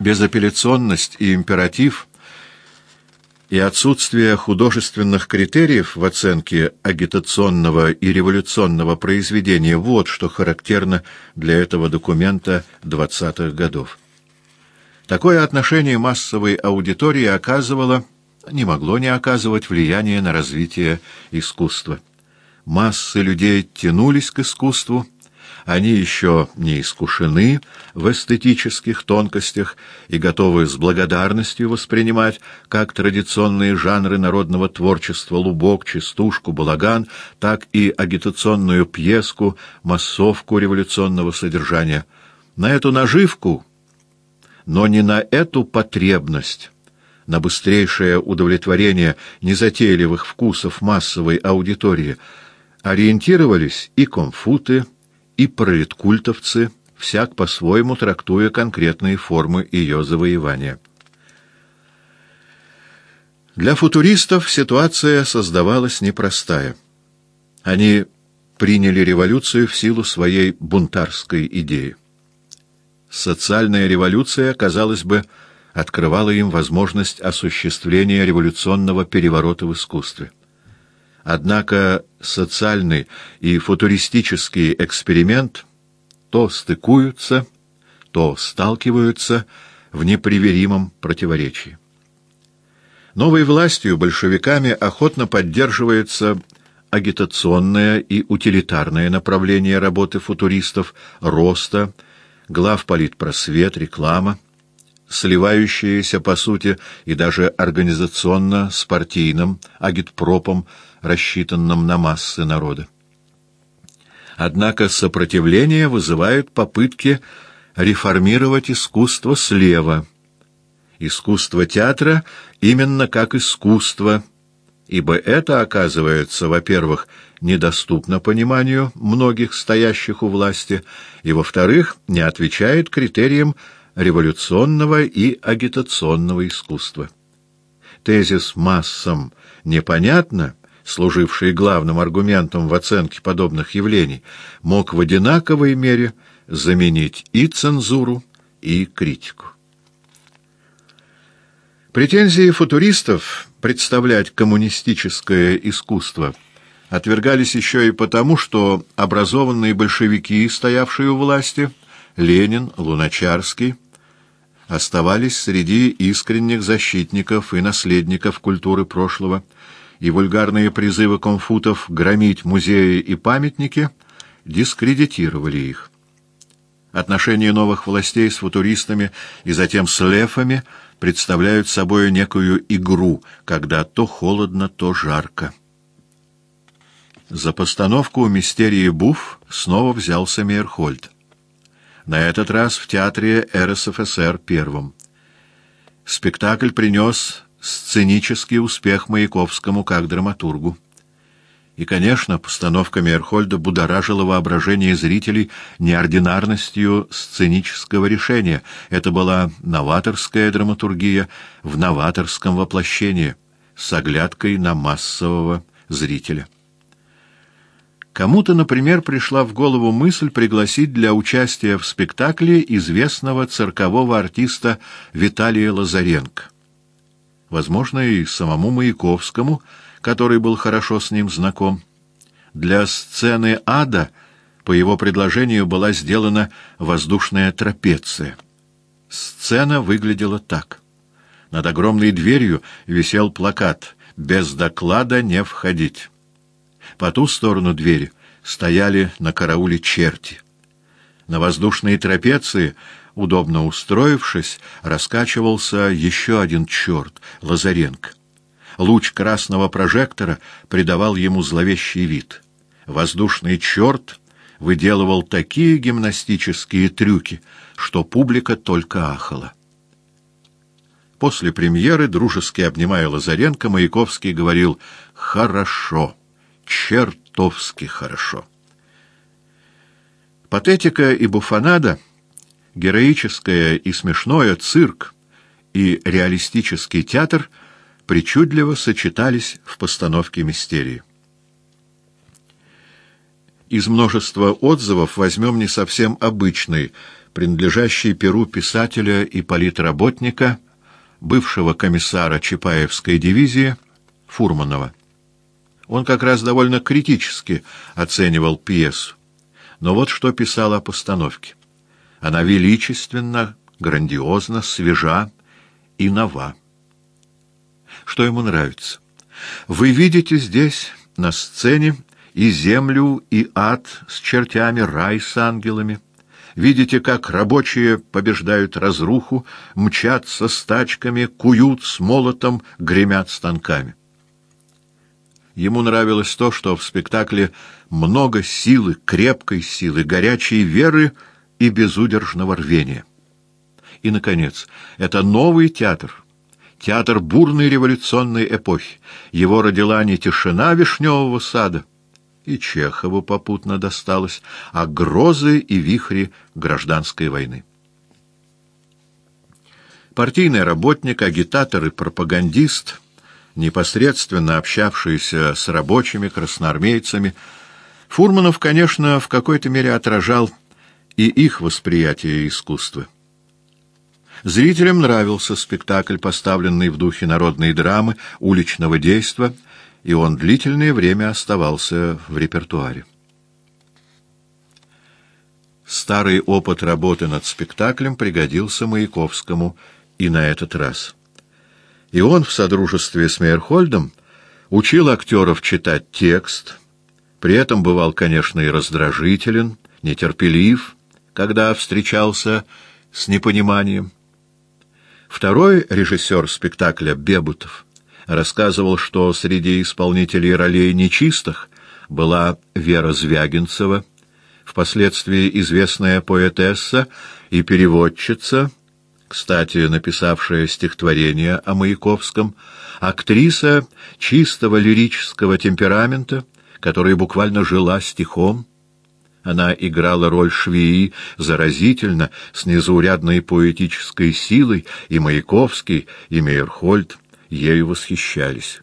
Безапелляционность и императив и отсутствие художественных критериев в оценке агитационного и революционного произведения – вот что характерно для этого документа 20-х годов. Такое отношение массовой аудитории оказывало, не могло не оказывать влияние на развитие искусства. Массы людей тянулись к искусству, они еще не искушены в эстетических тонкостях и готовы с благодарностью воспринимать как традиционные жанры народного творчества лубок, частушку, балаган, так и агитационную пьеску, массовку революционного содержания. На эту наживку, но не на эту потребность, на быстрейшее удовлетворение незатейливых вкусов массовой аудитории ориентировались и комфуты, и пролеткультовцы, всяк по-своему трактуя конкретные формы ее завоевания. Для футуристов ситуация создавалась непростая. Они приняли революцию в силу своей бунтарской идеи. Социальная революция, казалось бы, открывала им возможность осуществления революционного переворота в искусстве. Однако социальный и футуристический эксперимент то стыкуются, то сталкиваются в неприверимом противоречии. Новой властью большевиками охотно поддерживается агитационное и утилитарное направление работы футуристов, роста, главполитпросвет, реклама, сливающиеся, по сути, и даже организационно с партийным агитпропом рассчитанном на массы народа. Однако сопротивление вызывают попытки реформировать искусство слева. Искусство театра именно как искусство, ибо это, оказывается, во-первых, недоступно пониманию многих стоящих у власти, и, во-вторых, не отвечает критериям революционного и агитационного искусства. Тезис массам непонятно — служивший главным аргументом в оценке подобных явлений, мог в одинаковой мере заменить и цензуру, и критику. Претензии футуристов представлять коммунистическое искусство отвергались еще и потому, что образованные большевики, стоявшие у власти, Ленин, Луначарский, оставались среди искренних защитников и наследников культуры прошлого, и вульгарные призывы конфутов громить музеи и памятники дискредитировали их. Отношения новых властей с футуристами и затем с лефами представляют собой некую игру, когда то холодно, то жарко. За постановку «Мистерии Буф» снова взялся Мейерхольд. На этот раз в театре РСФСР первым. Спектакль принес сценический успех Маяковскому как драматургу. И, конечно, постановка Мейерхольда будоражила воображение зрителей неординарностью сценического решения. Это была новаторская драматургия в новаторском воплощении, с оглядкой на массового зрителя. Кому-то, например, пришла в голову мысль пригласить для участия в спектакле известного циркового артиста Виталия Лазаренко возможно, и самому Маяковскому, который был хорошо с ним знаком. Для сцены ада по его предложению была сделана воздушная трапеция. Сцена выглядела так. Над огромной дверью висел плакат «Без доклада не входить». По ту сторону двери стояли на карауле черти. На воздушной трапеции удобно устроившись, раскачивался еще один черт — Лазаренко. Луч красного прожектора придавал ему зловещий вид. Воздушный черт выделывал такие гимнастические трюки, что публика только ахала. После премьеры, дружески обнимая Лазаренко, Маяковский говорил «Хорошо, чертовски хорошо». Патетика и буфонада — героическое и смешное цирк и реалистический театр причудливо сочетались в постановке мистерии. Из множества отзывов возьмем не совсем обычный, принадлежащий Перу писателя и политработника, бывшего комиссара Чапаевской дивизии Фурманова. Он как раз довольно критически оценивал пьесу. Но вот что писал о постановке. Она величественна, грандиозна, свежа и нова. Что ему нравится? Вы видите здесь, на сцене, и землю, и ад с чертями, рай с ангелами. Видите, как рабочие побеждают разруху, мчатся с тачками, куют с молотом, гремят станками. Ему нравилось то, что в спектакле много силы, крепкой силы, горячей веры и безудержного рвения. И, наконец, это новый театр, театр бурной революционной эпохи. Его родила не тишина вишневого сада, и Чехову попутно досталось, а грозы и вихри гражданской войны. Партийный работник, агитатор и пропагандист, непосредственно общавшийся с рабочими, красноармейцами, Фурманов, конечно, в какой-то мере отражал и их восприятие искусства. Зрителям нравился спектакль, поставленный в духе народной драмы, уличного действа, и он длительное время оставался в репертуаре. Старый опыт работы над спектаклем пригодился Маяковскому и на этот раз. И он в содружестве с Мейерхольдом учил актеров читать текст, при этом бывал, конечно, и раздражителен, нетерпелив, когда встречался с непониманием. Второй режиссер спектакля Бебутов рассказывал, что среди исполнителей ролей нечистых была Вера Звягинцева, впоследствии известная поэтесса и переводчица, кстати, написавшая стихотворение о Маяковском, актриса чистого лирического темперамента, которая буквально жила стихом, она играла роль швеи заразительно, с незаурядной поэтической силой, и Маяковский, и Мейерхольд ею восхищались.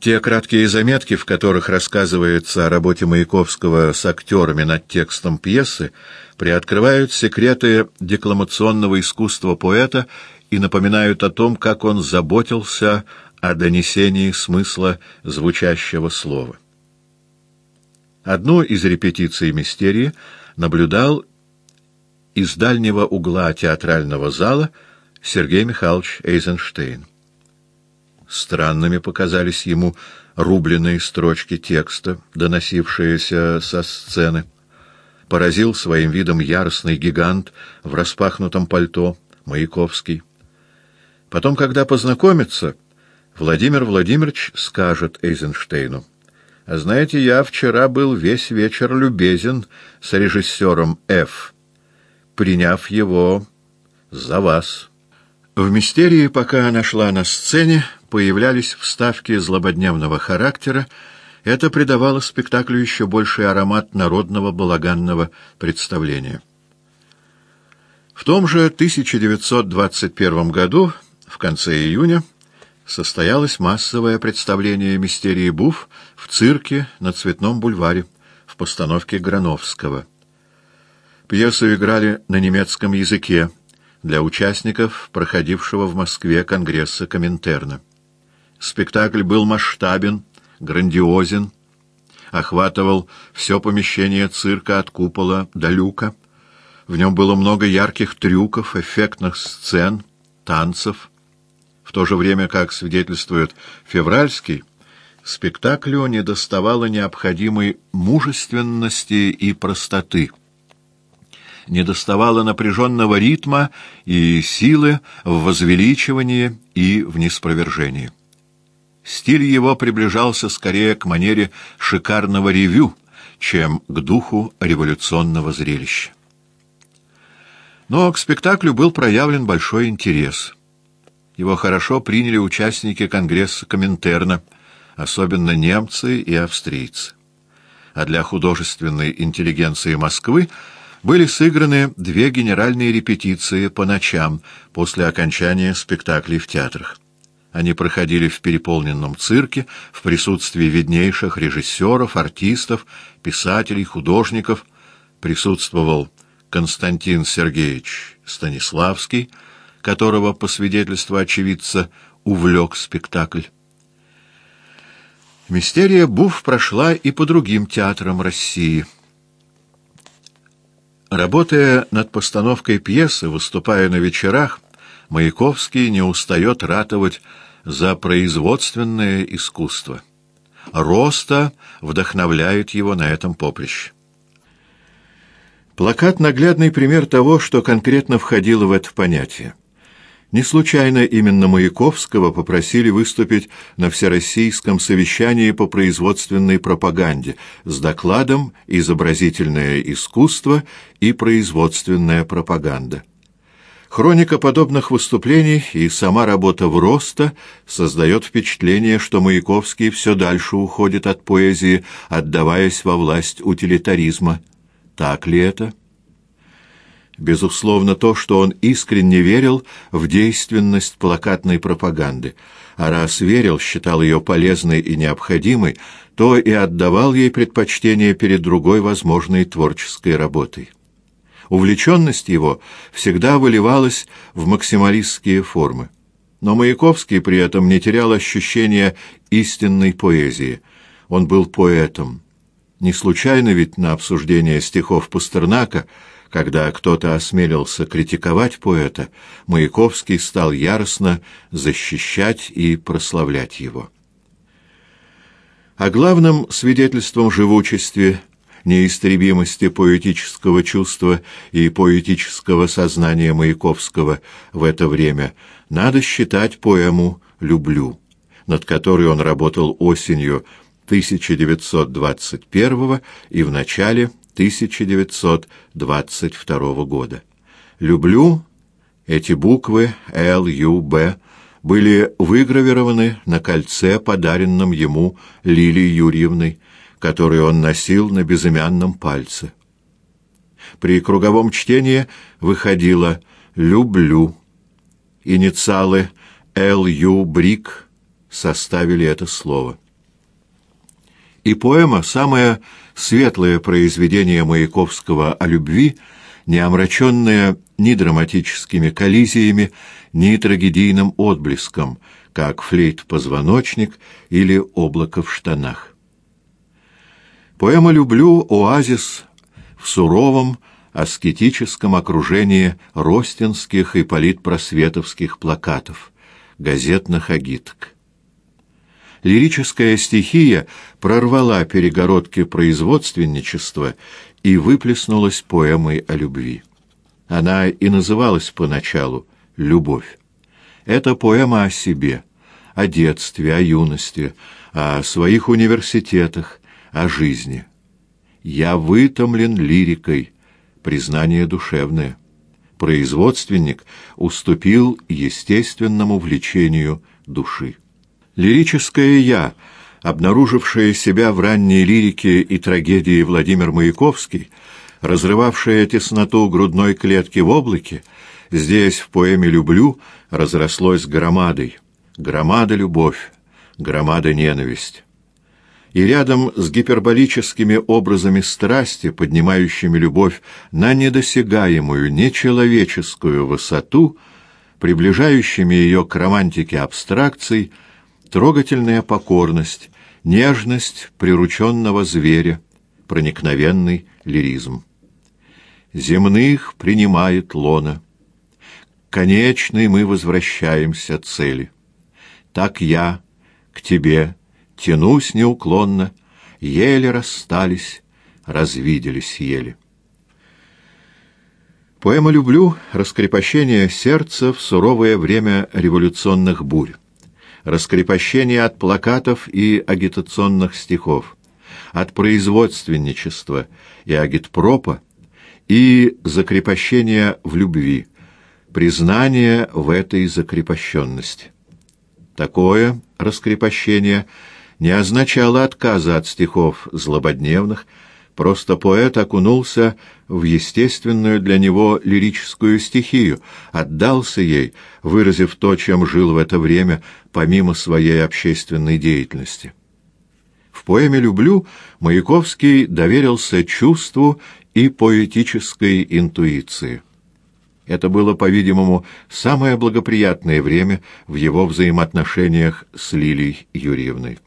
Те краткие заметки, в которых рассказывается о работе Маяковского с актерами над текстом пьесы, приоткрывают секреты декламационного искусства поэта и напоминают о том, как он заботился о донесении смысла звучащего слова. Одну из репетиций «Мистерии» наблюдал из дальнего угла театрального зала Сергей Михайлович Эйзенштейн. Странными показались ему рубленные строчки текста, доносившиеся со сцены. Поразил своим видом яростный гигант в распахнутом пальто, Маяковский. Потом, когда познакомится, Владимир Владимирович скажет Эйзенштейну — знаете, я вчера был весь вечер любезен с режиссером Ф, приняв его за вас. В «Мистерии», пока она шла на сцене, появлялись вставки злободневного характера, это придавало спектаклю еще больший аромат народного балаганного представления. В том же 1921 году, в конце июня, состоялось массовое представление «Мистерии Буф» в цирке на Цветном бульваре в постановке Грановского. Пьесу играли на немецком языке для участников проходившего в Москве Конгресса Коминтерна. Спектакль был масштабен, грандиозен, охватывал все помещение цирка от купола до люка. В нем было много ярких трюков, эффектных сцен, танцев, в то же время, как свидетельствует Февральский, спектаклю недоставало необходимой мужественности и простоты. Недоставало напряженного ритма и силы в возвеличивании и в неспровержении. Стиль его приближался скорее к манере шикарного ревю, чем к духу революционного зрелища. Но к спектаклю был проявлен большой интерес — его хорошо приняли участники Конгресса Коминтерна, особенно немцы и австрийцы. А для художественной интеллигенции Москвы были сыграны две генеральные репетиции по ночам после окончания спектаклей в театрах. Они проходили в переполненном цирке в присутствии виднейших режиссеров, артистов, писателей, художников, присутствовал Константин Сергеевич Станиславский, которого, по свидетельству очевидца, увлек спектакль. Мистерия Буф прошла и по другим театрам России. Работая над постановкой пьесы, выступая на вечерах, Маяковский не устает ратовать за производственное искусство. Роста вдохновляет его на этом поприще. Плакат — наглядный пример того, что конкретно входило в это понятие. Не случайно именно Маяковского попросили выступить на Всероссийском совещании по производственной пропаганде с докладом «Изобразительное искусство и производственная пропаганда». Хроника подобных выступлений и сама работа в роста создает впечатление, что Маяковский все дальше уходит от поэзии, отдаваясь во власть утилитаризма. Так ли это? Безусловно, то, что он искренне верил в действенность плакатной пропаганды, а раз верил, считал ее полезной и необходимой, то и отдавал ей предпочтение перед другой возможной творческой работой. Увлеченность его всегда выливалась в максималистские формы. Но Маяковский при этом не терял ощущения истинной поэзии. Он был поэтом. Не случайно ведь на обсуждение стихов Пастернака – когда кто-то осмелился критиковать поэта, Маяковский стал яростно защищать и прославлять его. А главным свидетельством живучести, неистребимости поэтического чувства и поэтического сознания Маяковского в это время надо считать поэму «Люблю», над которой он работал осенью 1921 и в начале 1922 года. «Люблю» эти буквы Л, Ю, Б были выгравированы на кольце, подаренном ему Лилией Юрьевной, которое он носил на безымянном пальце. При круговом чтении выходило «люблю». Инициалы Л, Ю, Брик составили это слово. И поэма, самое светлое произведение Маяковского о любви, не омраченное ни драматическими коллизиями, ни трагедийным отблеском, как флейт-позвоночник или облако в штанах. Поэма «Люблю» — оазис в суровом, аскетическом окружении ростинских и политпросветовских плакатов, газетных агиток лирическая стихия прорвала перегородки производственничества и выплеснулась поэмой о любви. Она и называлась поначалу «Любовь». Это поэма о себе, о детстве, о юности, о своих университетах, о жизни. «Я вытомлен лирикой», признание душевное. Производственник уступил естественному влечению души. Лирическое «я», обнаружившее себя в ранней лирике и трагедии Владимир Маяковский, разрывавшее тесноту грудной клетки в облаке, здесь, в поэме «Люблю», разрослось громадой. Громада любовь, громада ненависть. И рядом с гиперболическими образами страсти, поднимающими любовь на недосягаемую, нечеловеческую высоту, приближающими ее к романтике абстракций – трогательная покорность, нежность прирученного зверя, проникновенный лиризм. Земных принимает лона. Конечный мы возвращаемся цели. Так я к тебе тянусь неуклонно, еле расстались, развиделись еле. Поэма «Люблю» — раскрепощение сердца в суровое время революционных бурь раскрепощение от плакатов и агитационных стихов, от производственничества и агитпропа и закрепощение в любви, признание в этой закрепощенности. Такое раскрепощение не означало отказа от стихов злободневных, Просто поэт окунулся в естественную для него лирическую стихию, отдался ей, выразив то, чем жил в это время, помимо своей общественной деятельности. В поэме «Люблю» Маяковский доверился чувству и поэтической интуиции. Это было, по-видимому, самое благоприятное время в его взаимоотношениях с Лилией Юрьевной.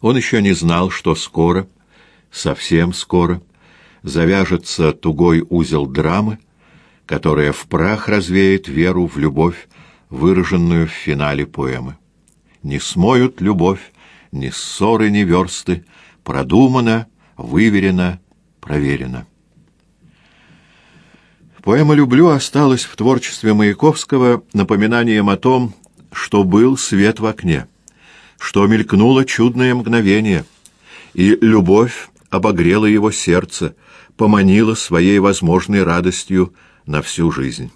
Он еще не знал, что скоро, совсем скоро, завяжется тугой узел драмы, которая в прах развеет веру в любовь, выраженную в финале поэмы. Не смоют любовь, ни ссоры, ни версты, продумано, выверено, проверено. Поэма «Люблю» осталась в творчестве Маяковского напоминанием о том, что был свет в окне, что мелькнуло чудное мгновение, и любовь обогрела его сердце, поманила своей возможной радостью на всю жизнь.